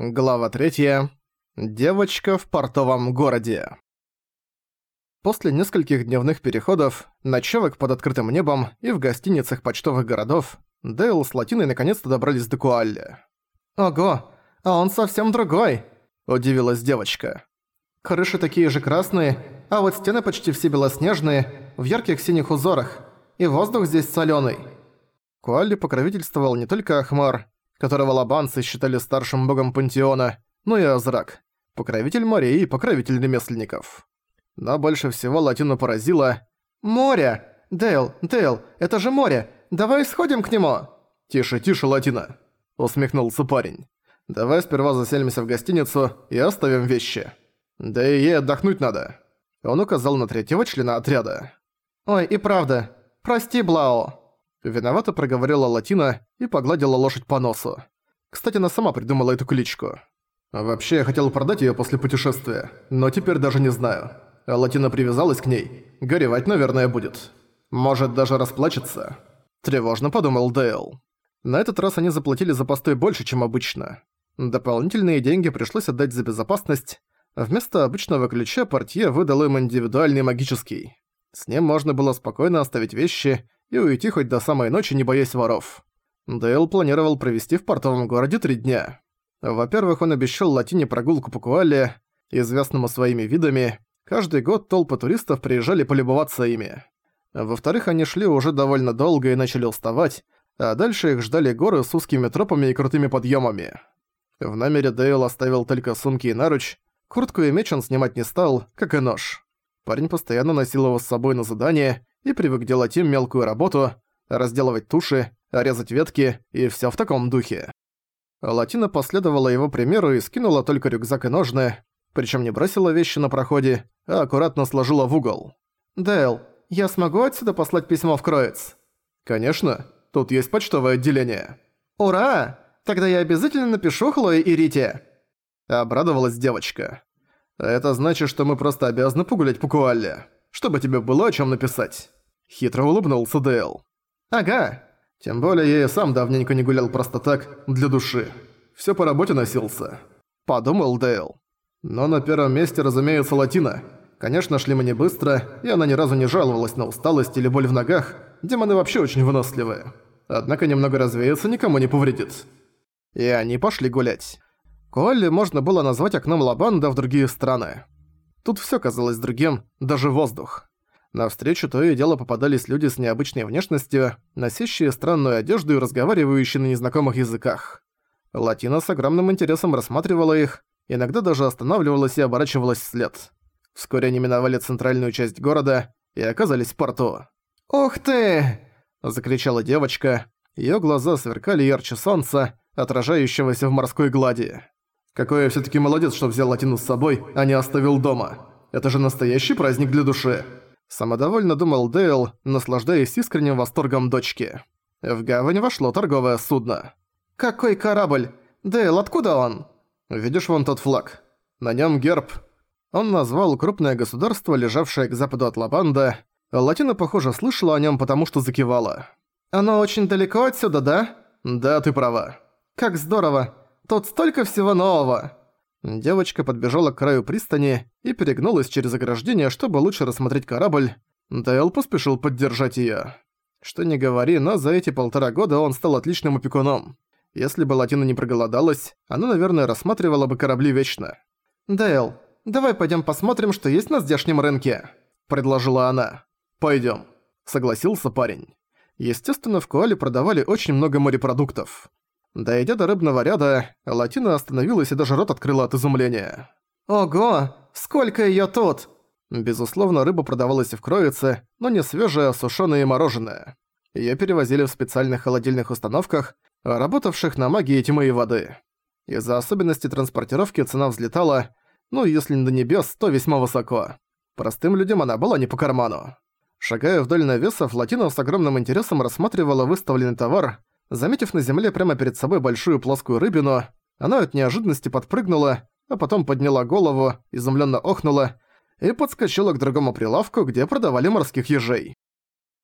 Глава 3. Девочка в портовом городе. После нескольких дневных переходов, ночевок под открытым небом и в гостиницах почтовых городов, Дейл с Латиной наконец-то добрались до Куалли. «Ого, а он совсем другой!» – удивилась девочка. «Крыши такие же красные, а вот стены почти все белоснежные, в ярких синих узорах, и воздух здесь солёный». Куалли покровительствовал не только Ахмар, которого лабанцы считали старшим богом пантеона, ну и Азрак, покровитель морей и покровитель ремесленников. Но больше всего Латину поразило «Море! Дейл, Дейл, это же море! Давай сходим к нему!» «Тише, тише, Латина!» — усмехнулся парень. «Давай сперва заселимся в гостиницу и оставим вещи. Да и ей отдохнуть надо». Он указал на третьего члена отряда. «Ой, и правда. Прости, Блао». Виновато проговорила Латина и погладила лошадь по носу. Кстати, она сама придумала эту кличку. Вообще, я хотел продать её после путешествия, но теперь даже не знаю. А Латина привязалась к ней. Горевать, наверное, будет. Может, даже расплачется. Тревожно подумал Дейл. На этот раз они заплатили за постой больше, чем обычно. Дополнительные деньги пришлось отдать за безопасность. Вместо обычного ключа портье выдал им индивидуальный магический. С ним можно было спокойно оставить вещи и уйти хоть до самой ночи, не боясь воров. Дейл планировал провести в портовом городе три дня. Во-первых, он обещал Латине прогулку по Куале, известному своими видами. Каждый год толпы туристов приезжали полюбоваться ими. Во-вторых, они шли уже довольно долго и начали уставать, а дальше их ждали горы с узкими тропами и крутыми подъемами. В номере Дейл оставил только сумки и наруч, куртку и меч он снимать не стал, как и нож. Парень постоянно носил его с собой на задание и привык делать им мелкую работу, разделывать туши, резать ветки и всё в таком духе. Латина последовала его примеру и скинула только рюкзак и ножны, причем не бросила вещи на проходе, а аккуратно сложила в угол. «Дэл, я смогу отсюда послать письмо в Кроиц?» «Конечно, тут есть почтовое отделение». «Ура! Тогда я обязательно напишу Хлое и Рите!» Обрадовалась девочка. «Это значит, что мы просто обязаны погулять по Куалле, чтобы тебе было о чем написать». Хитро улыбнулся Дэл. «Ага. Тем более я и сам давненько не гулял просто так, для души. Всё по работе носился». Подумал Дэл. Но на первом месте, разумеется, Латина. Конечно, шли мы не быстро, и она ни разу не жаловалась на усталость или боль в ногах. Демоны вообще очень выносливые. Однако немного развеяться никому не повредит. И они пошли гулять. Куалли можно было назвать окном Лабанда в другие страны. Тут всё казалось другим, даже воздух. Навстречу то и дело попадались люди с необычной внешностью, носящие странную одежду и разговаривающие на незнакомых языках. Латина с огромным интересом рассматривала их, иногда даже останавливалась и оборачивалась вслед. Вскоре они миновали центральную часть города и оказались в порту. «Ух ты!» – закричала девочка. Её глаза сверкали ярче солнца, отражающегося в морской глади. «Какой я всё-таки молодец, что взял Латину с собой, а не оставил дома. Это же настоящий праздник для души!» Самодовольно думал Дейл, наслаждаясь искренним восторгом дочки. В гавань вошло торговое судно. «Какой корабль? Дейл, откуда он?» «Видишь вон тот флаг? На нем герб». Он назвал крупное государство, лежавшее к западу от Лабанда. Латина, похоже, слышала о нем, потому что закивала. «Оно очень далеко отсюда, да?» «Да, ты права». «Как здорово! Тут столько всего нового!» Девочка подбежала к краю пристани и перегнулась через ограждение, чтобы лучше рассмотреть корабль. Дейл поспешил поддержать её. Что не говори, но за эти полтора года он стал отличным опекуном. Если бы Латина не проголодалась, она, наверное, рассматривала бы корабли вечно. «Дейл, давай пойдём посмотрим, что есть на здешнем рынке», — предложила она. «Пойдём», — согласился парень. Естественно, в Куале продавали очень много морепродуктов. Дойдя до рыбного ряда, Латина остановилась и даже рот открыла от изумления. «Ого! Сколько её тут!» Безусловно, рыба продавалась и в Кроице, но не свежая, а сушёная и мороженое. Её перевозили в специальных холодильных установках, работавших на магии тьмы и воды. Из-за особенностей транспортировки цена взлетала, ну если не до небес, то весьма высоко. Простым людям она была не по карману. Шагая вдоль навесов, Латина с огромным интересом рассматривала выставленный товар, Заметив на земле прямо перед собой большую плоскую рыбину, она от неожиданности подпрыгнула, а потом подняла голову, изумленно охнула и подскочила к другому прилавку, где продавали морских ежей.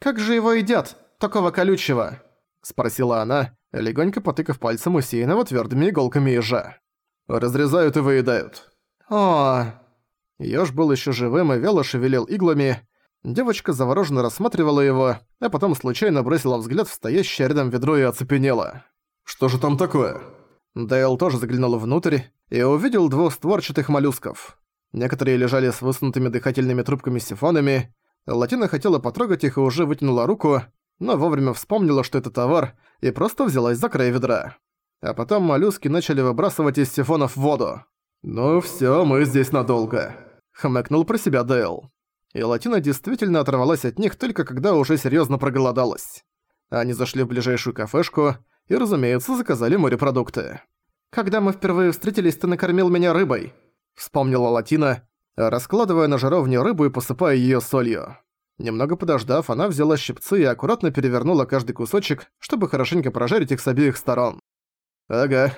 «Как же его едят, такого колючего?» – спросила она, легонько потыкав пальцем усеянного твердыми иголками ежа. Разрезают и выедают. О, Ёж был еще живым и вяло шевелил иглами. Девочка завороженно рассматривала его, а потом случайно бросила взгляд в стоящее рядом ведро и оцепенела. «Что же там такое?» Дейл тоже заглянул внутрь и увидел двух створчатых моллюсков. Некоторые лежали с высунутыми дыхательными трубками-сифонами. Латина хотела потрогать их и уже вытянула руку, но вовремя вспомнила, что это товар, и просто взялась за край ведра. А потом моллюски начали выбрасывать из сифонов воду. «Ну всё, мы здесь надолго», — хмыкнул про себя Дейл. И Латина действительно оторвалась от них только когда уже серьёзно проголодалась. Они зашли в ближайшую кафешку и, разумеется, заказали морепродукты. «Когда мы впервые встретились, ты накормил меня рыбой», — вспомнила Латина, раскладывая на жаровню рыбу и посыпая её солью. Немного подождав, она взяла щипцы и аккуратно перевернула каждый кусочек, чтобы хорошенько прожарить их с обеих сторон. «Ага»,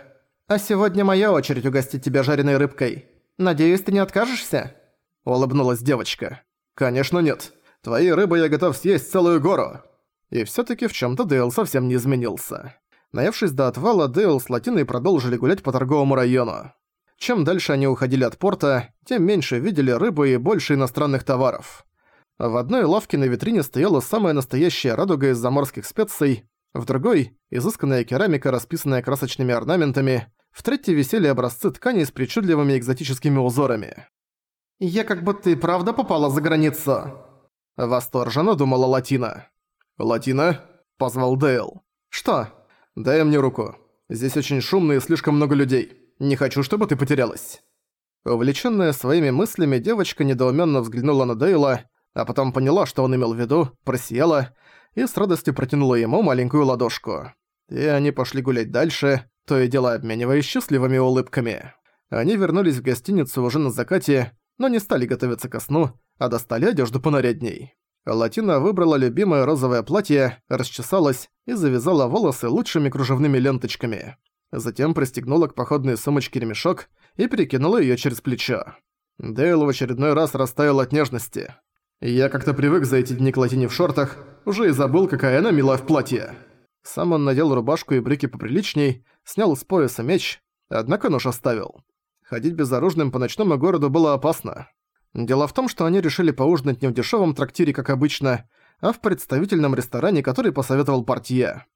«А сегодня моя очередь угостить тебя жареной рыбкой. Надеюсь, ты не откажешься?» Улыбнулась девочка. «Конечно нет. Твоей рыбы я готов съесть целую гору». И всё-таки в чём-то Дейл совсем не изменился. Наевшись до отвала, Дейл с Латиной продолжили гулять по торговому району. Чем дальше они уходили от порта, тем меньше видели рыбы и больше иностранных товаров. В одной лавке на витрине стояла самая настоящая радуга из заморских специй, в другой – изысканная керамика, расписанная красочными орнаментами, в третьей висели образцы тканей с причудливыми экзотическими узорами. «Я как будто и правда попала за границу!» Восторженно думала Латина. «Латина?» – позвал Дейл. «Что?» «Дай мне руку. Здесь очень шумно и слишком много людей. Не хочу, чтобы ты потерялась». Увлечённая своими мыслями, девочка недоуменно взглянула на Дейла, а потом поняла, что он имел в виду, просияла и с радостью протянула ему маленькую ладошку. И они пошли гулять дальше, то и дело обмениваясь счастливыми улыбками. Они вернулись в гостиницу уже на закате, но не стали готовиться ко сну, а достали одежду понарядней. Латина выбрала любимое розовое платье, расчесалась и завязала волосы лучшими кружевными ленточками. Затем пристегнула к походной сумочке ремешок и перекинула её через плечо. Дейл в очередной раз растаял от нежности. «Я как-то привык за эти дни к Латине в шортах, уже и забыл, какая она милая в платье». Сам он надел рубашку и брюки поприличней, снял с пояса меч, однако нож оставил. Ходить безоружным по ночному городу было опасно. Дело в том, что они решили поужинать не в дешевом трактире, как обычно, а в представительном ресторане, который посоветовал портье.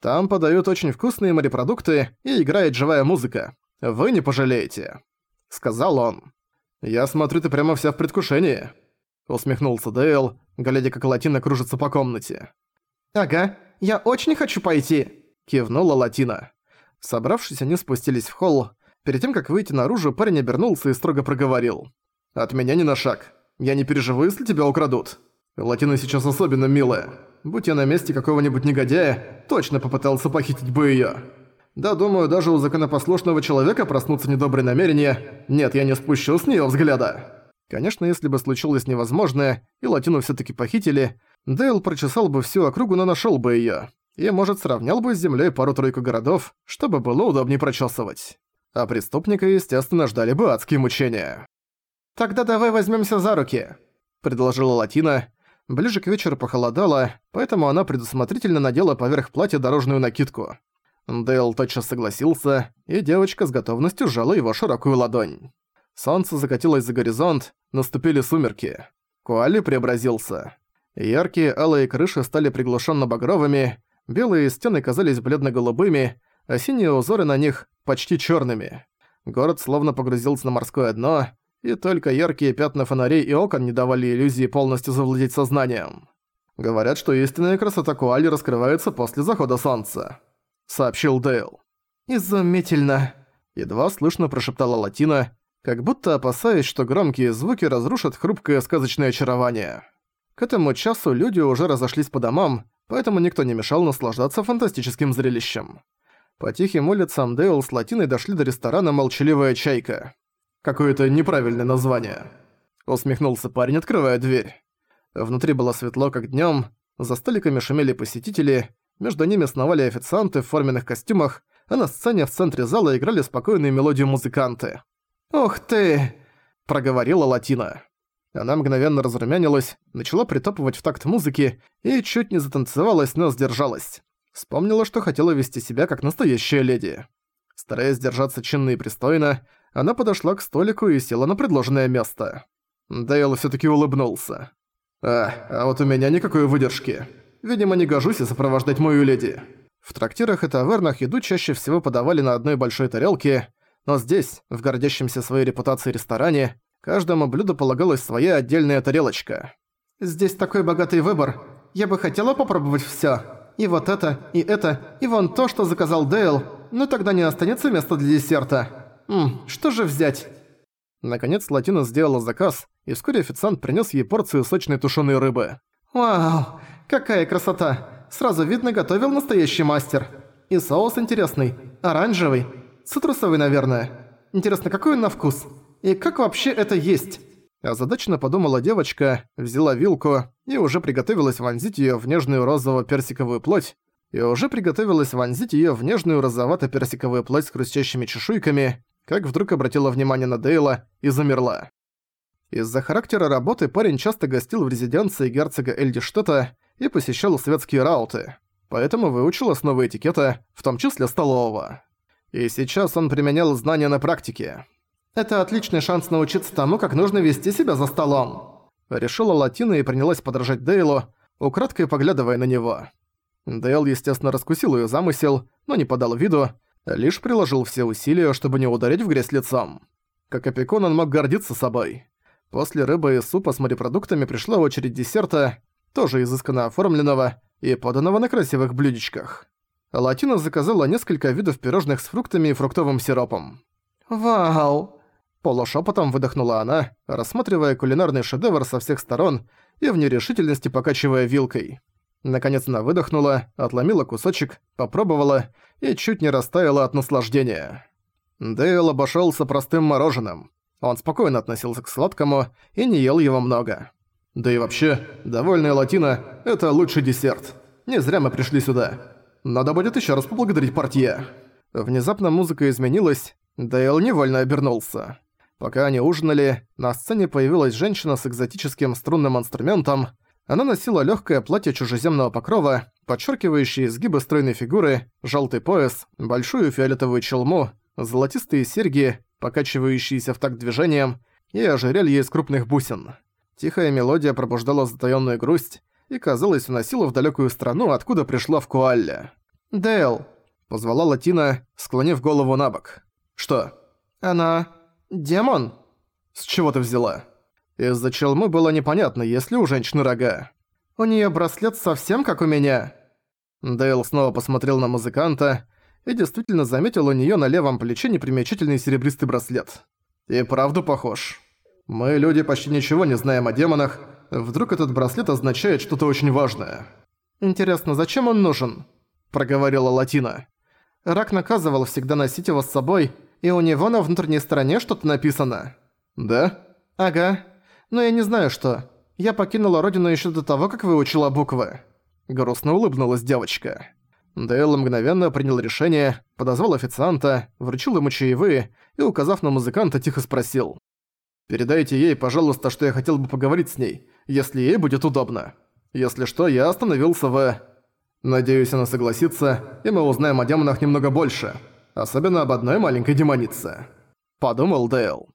Там подают очень вкусные морепродукты и играет живая музыка. Вы не пожалеете», — сказал он. «Я смотрю, ты прямо вся в предвкушении», — усмехнулся Дейл, глядя, как Латина кружится по комнате. «Ага, я очень хочу пойти», — кивнула Латина. Собравшись, они спустились в холл. Перед тем, как выйти наружу, парень обернулся и строго проговорил. «От меня не на шаг. Я не переживу, если тебя украдут. Латина сейчас особенно милая. Будь я на месте какого-нибудь негодяя, точно попытался похитить бы её. Да, думаю, даже у законопослушного человека проснутся недобрые намерения. Нет, я не спущу с неё взгляда». Конечно, если бы случилось невозможное, и Латину всё-таки похитили, Дейл прочесал бы всю округу, но нашёл бы её и, может, сравнял бы с землей пару-тройку городов, чтобы было удобнее прочесывать. А преступника, естественно, ждали бы адские мучения. «Тогда давай возьмемся за руки», — предложила Латина. Ближе к вечеру похолодало, поэтому она предусмотрительно надела поверх платья дорожную накидку. Дейл тотчас согласился, и девочка с готовностью сжала его широкую ладонь. Солнце закатилось за горизонт, наступили сумерки. Куали преобразился. Яркие алые крыши стали приглушенно багровыми, Белые стены казались бледно-голубыми, а синие узоры на них почти черными. Город словно погрузился на морское дно, и только яркие пятна фонарей и окон не давали иллюзии полностью завладеть сознанием. Говорят, что истинная красота Куали раскрывается после захода солнца, сообщил Дейл. Изумительно, едва слышно прошептала Латина, как будто опасаясь, что громкие звуки разрушат хрупкое сказочное очарование. К этому часу люди уже разошлись по домам, поэтому никто не мешал наслаждаться фантастическим зрелищем. По тихим улицам Дейл с Латиной дошли до ресторана «Молчаливая чайка». «Какое-то неправильное название», — усмехнулся парень, открывая дверь. Внутри было светло, как днём, за столиками шумели посетители, между ними сновали официанты в форменных костюмах, а на сцене в центре зала играли спокойную мелодию музыканты. «Ух ты!» – проговорила Латина. Она мгновенно разрумянилась, начала притопывать в такт музыки и чуть не затанцевалась, но сдержалась. Вспомнила, что хотела вести себя как настоящая леди. Стараясь держаться чинно и пристойно, она подошла к столику и села на предложенное место. Дейл всё-таки улыбнулся. «А, а вот у меня никакой выдержки. Видимо, не гожусь сопровождать мою леди». В трактирах и тавернах еду чаще всего подавали на одной большой тарелке, но здесь, в гордящемся своей репутацией ресторане, каждому блюду полагалась своя отдельная тарелочка. «Здесь такой богатый выбор. Я бы хотела попробовать всё. И вот это, и это, и вон то, что заказал Дейл. Но тогда не останется места для десерта. Ммм, что же взять?» Наконец Латина сделала заказ, и вскоре официант принес ей порцию сочной тушеной рыбы. «Вау, какая красота! Сразу видно, готовил настоящий мастер. И соус интересный, оранжевый, цитрусовый, наверное. Интересно, какой он на вкус? И как вообще это есть?» Озадаченно подумала девочка, взяла вилку и уже приготовилась вонзить её в нежную розово-персиковую плоть, и уже приготовилась вонзить её в нежную розовато-персиковую плоть с хрустящими чешуйками, как вдруг обратила внимание на Дейла и замерла. Из-за характера работы парень часто гостил в резиденции герцога Эльдиштета и посещал светские рауты, поэтому выучил основы этикета, в том числе столового. И сейчас он применял знания на практике. «Это отличный шанс научиться тому, как нужно вести себя за столом», решила Латина и принялась подражать Дейлу, украдкой поглядывая на него. Дейл, естественно, раскусил её замысел, но не подал виду, лишь приложил все усилия, чтобы не ударить в грязь лицом. Как опекун он мог гордиться собой. После рыбы и супа с морепродуктами пришла очередь десерта, тоже изысканно оформленного и поданного на красивых блюдечках. Латина заказала несколько видов пирожных с фруктами и фруктовым сиропом. «Вау!» Полушепотом выдохнула она, рассматривая кулинарный шедевр со всех сторон и в нерешительности покачивая вилкой. Наконец она выдохнула, отломила кусочек, попробовала и чуть не растаяла от наслаждения. Дейл обошёлся простым мороженым. Он спокойно относился к сладкому и не ел его много. Да и вообще, довольная латина – это лучший десерт. Не зря мы пришли сюда. Надо будет ещё раз поблагодарить портье. Внезапно музыка изменилась, Дейл невольно обернулся. Пока они ужинали, на сцене появилась женщина с экзотическим струнным инструментом – она носила легкое платье чужеземного покрова, подчеркивающее изгибы стройной фигуры, желтый пояс, большую фиолетовую челму, золотистые серьги, покачивающиеся в такт движением, и ожерелье из крупных бусин. Тихая мелодия пробуждала затаённую грусть и, казалось, уносила в далекую страну, откуда пришла в Куалле. «Дейл!» — позвала Латина, склонив голову на бок. «Что?» «Она... демон?» «С чего ты взяла?» Из-за челмы было непонятно, есть ли у женщины рога. «У неё браслет совсем как у меня». Дейл снова посмотрел на музыканта и действительно заметил у неё на левом плече непримечательный серебристый браслет. И правду похож. Мы, люди, почти ничего не знаем о демонах. Вдруг этот браслет означает что-то очень важное. «Интересно, зачем он нужен?» – проговорила Латина. Рак наказывал всегда носить его с собой, и у него на внутренней стороне что-то написано. «Да?» «Ага но я не знаю что. Я покинула родину еще до того, как выучила буквы». Грустно улыбнулась девочка. Дейл мгновенно принял решение, подозвал официанта, вручил ему чаевые и, указав на музыканта, тихо спросил. «Передайте ей, пожалуйста, что я хотел бы поговорить с ней, если ей будет удобно. Если что, я остановился в...» «Надеюсь, она согласится, и мы узнаем о демонах немного больше, особенно об одной маленькой демонице», — подумал Дейл.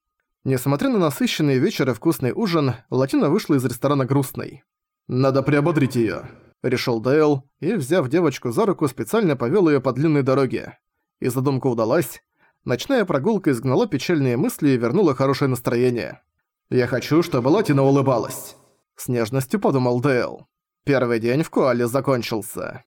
Несмотря на насыщенный вечер и вкусный ужин, Латина вышла из ресторана грустной. «Надо приободрить её», — решил Дейл, и, взяв девочку за руку, специально повёл её по длинной дороге. И задумка удалась. Ночная прогулка изгнала печальные мысли и вернула хорошее настроение. «Я хочу, чтобы Латина улыбалась», — с нежностью подумал Дейл. Первый день в Куале закончился.